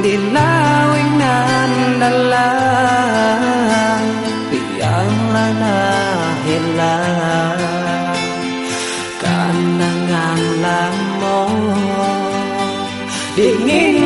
Dilawing nandala Biyang lanahila Kanangan lamo mo Dingin